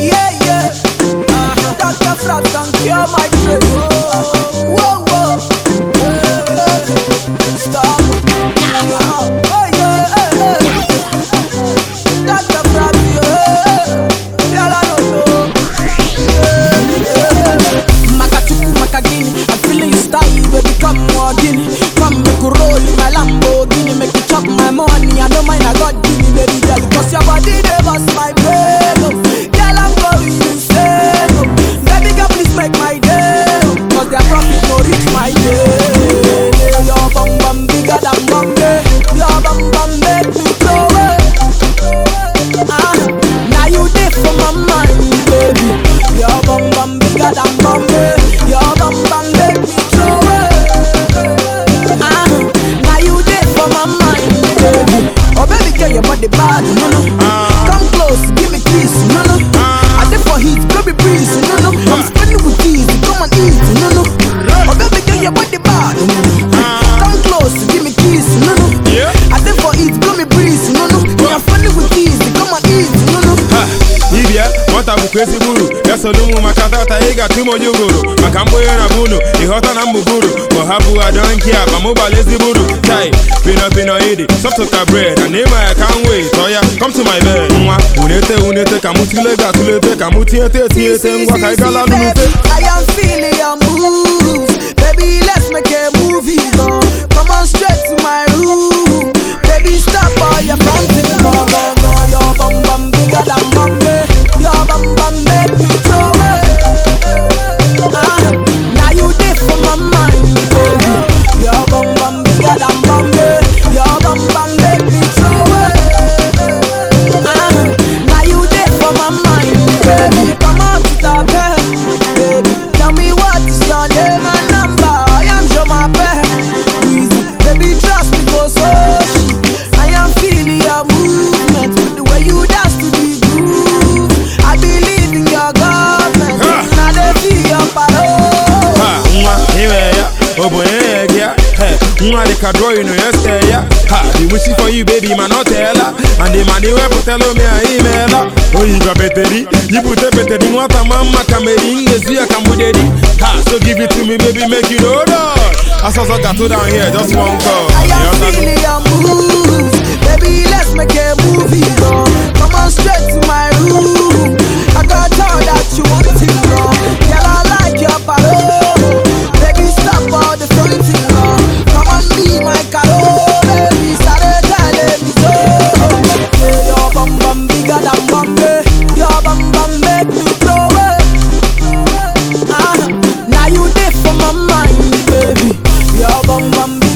Yeah, yeah. Dr. Fraps can cure my brain. My day. Your bum bum bigger than Bombay, your bum bum make me. Ah, now you my baby. Your bum bum bigger than Bombay. Nwata bụkwa ezigbo uru ya soro ụmụ maka tata ị ga-atụ m onye ugoro maka mgbonye na bunu ịghọta na mbụburu ma ha bụ adọnki akpa mụbala ezigbo uru tai pino pino idi sọpụta bred na ịma ya ka m wee tọọ ya come to my bed. Nwa unete unete ka mụ tule ga atụlete ka mụ tinyete etinyete ngwa ka ị gala lụlute I am feeling your moves. Baby, let's make a movie. Ya obonye eh, eh, ya gị ya he nwa dị ka drawing ya ste ya ha dị wishi for you baby ma ọ teela and the man iwepụtala ome ya imeela oyiga beteri yipụta beteri nwata ma mma ka meri ngezu ya ka mgbudedi ha so give it to me baby make you no rush. Asọsọ gato down here just one call. I am feeling your moves, baby. Let's make a movie, go. I'm.